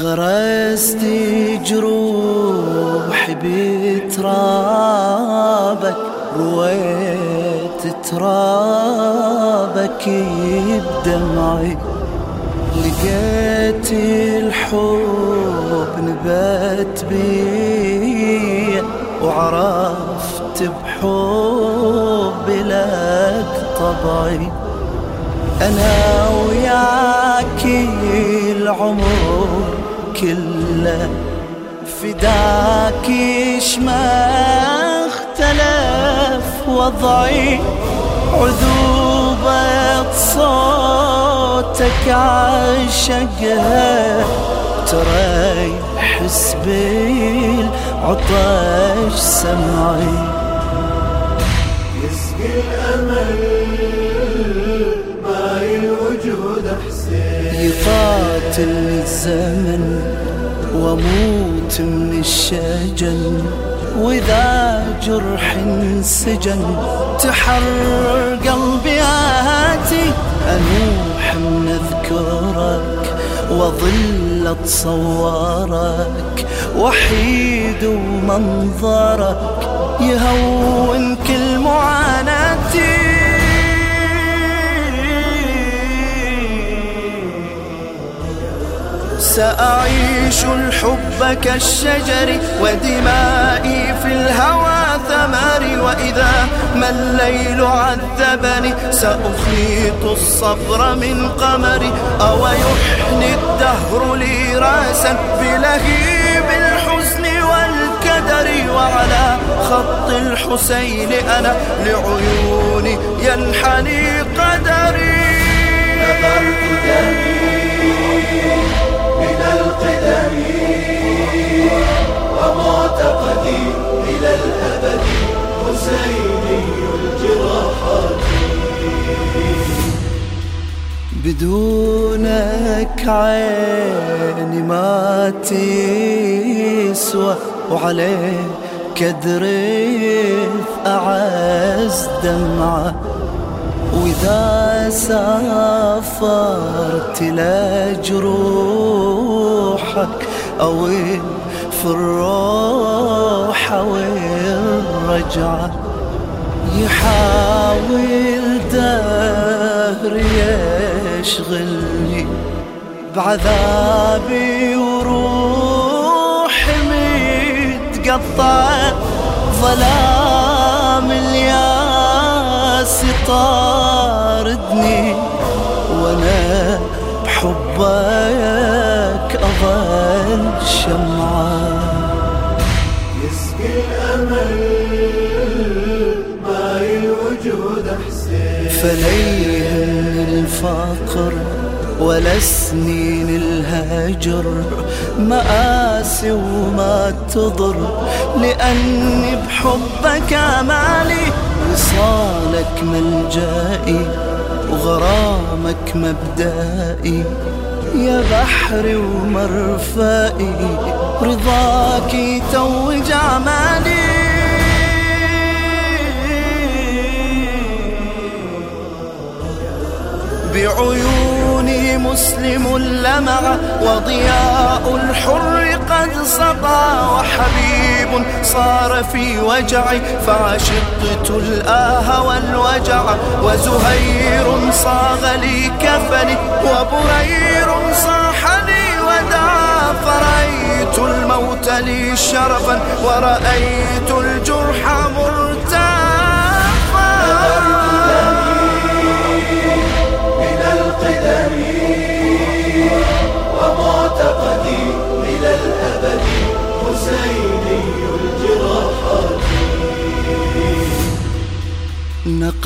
غرست جروح بترابك رويت ترابك بدمعي. لقيت الحب نبات بي وعرفت بحب لك طبعي. أنا وياك العمر كله. فداك ما اختلف وضعي. عذوبة صوتك عشقها. تريح سبيل عطش سمعي. يسقي الأمل الوجود حسين يقاتل الزمن واموت من الشجن وإذا جرح انسجن تحرر قلبي آتي. أنوح من اذكرك واظل اتصورك وحيد ومنظرك يهون كل معاناتي. سأعيش الحب كالشجر ودمائي في الهوى ثمري وإذا ما الليل عذبني سأخيط الصبر من قمري أو يحني الدهر لي رأسا بلهيب الحزن والكدر. وعلى خط الحسين أنا لعيوني ينحني قدري. ومعتقدي إلى الأبد حسيني الجراحات. بدونك عيني ما تسوى وعليك كدريف أعز دمعة. وإذا سافرت لجروحك أو في الروح أو الرجعة يحاول دهر يشغلني بعذابي وروحي متقطعة ظلام الياس طاردني وأنا بحبك أظل شمعة. حسين فليهن الفقر ولا سنين الهجر. مآسي وما تضر لأني بحبك أمالي وصالك ملجائي وغرامك مبدائي يا بحري ومرفائي رضاك يتوج أعمالي بعيوني مسلم لمع وضياء الحر قد سطع وحبيب صار في وجعي فعشقت الآه والوجع وزهير صاغ لي كفني وبرير صاح لي ودعا فرأيت الموت لي شرفا ورأيت الجرح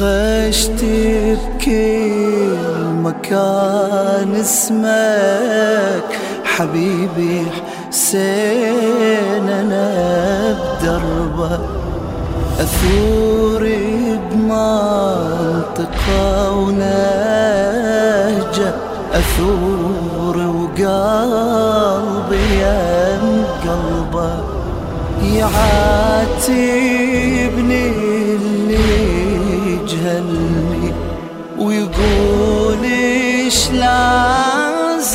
نقشت بكل مكان اسمك حبيبي حسين أنا بدربك اثور بمنطقة ونهجة اثور وقلبي يم قلبه يعاتبني جهلني ويقول إيش لازمك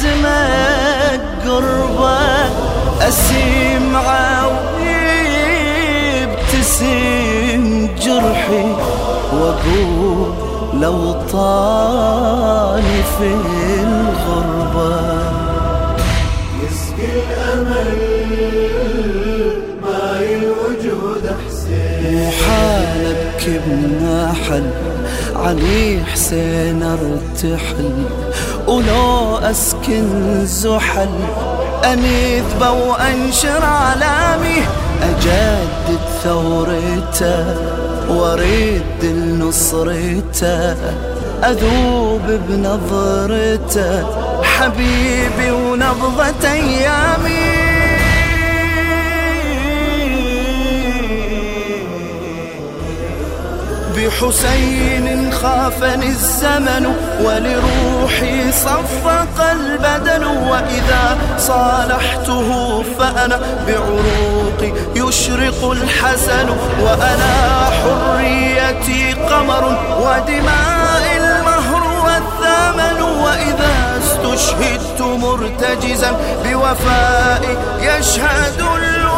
قربة دمعة ويبتسم جرحي وأقول لو طالي في الغربة. يسقي الأمل ماي الوجود حسين ابكي بناحل علي حسين ارتحل ولو أسكن زحل. انيذبه وانشر علامي أجدد ثورته واريد لنصرته أذوب بنظرته حبيبي ونبضة أيامي. بحسين خافني الزمن ولروحي صفق البدن وإذا صالحته فأنا بعروقي يشرق الحسن وأنا حريتي قمر ودماء المهر والثمن وإذا استشهدت مرتجزا بوفائي يشهد الوفاء.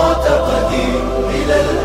الموت قديم إلى الموت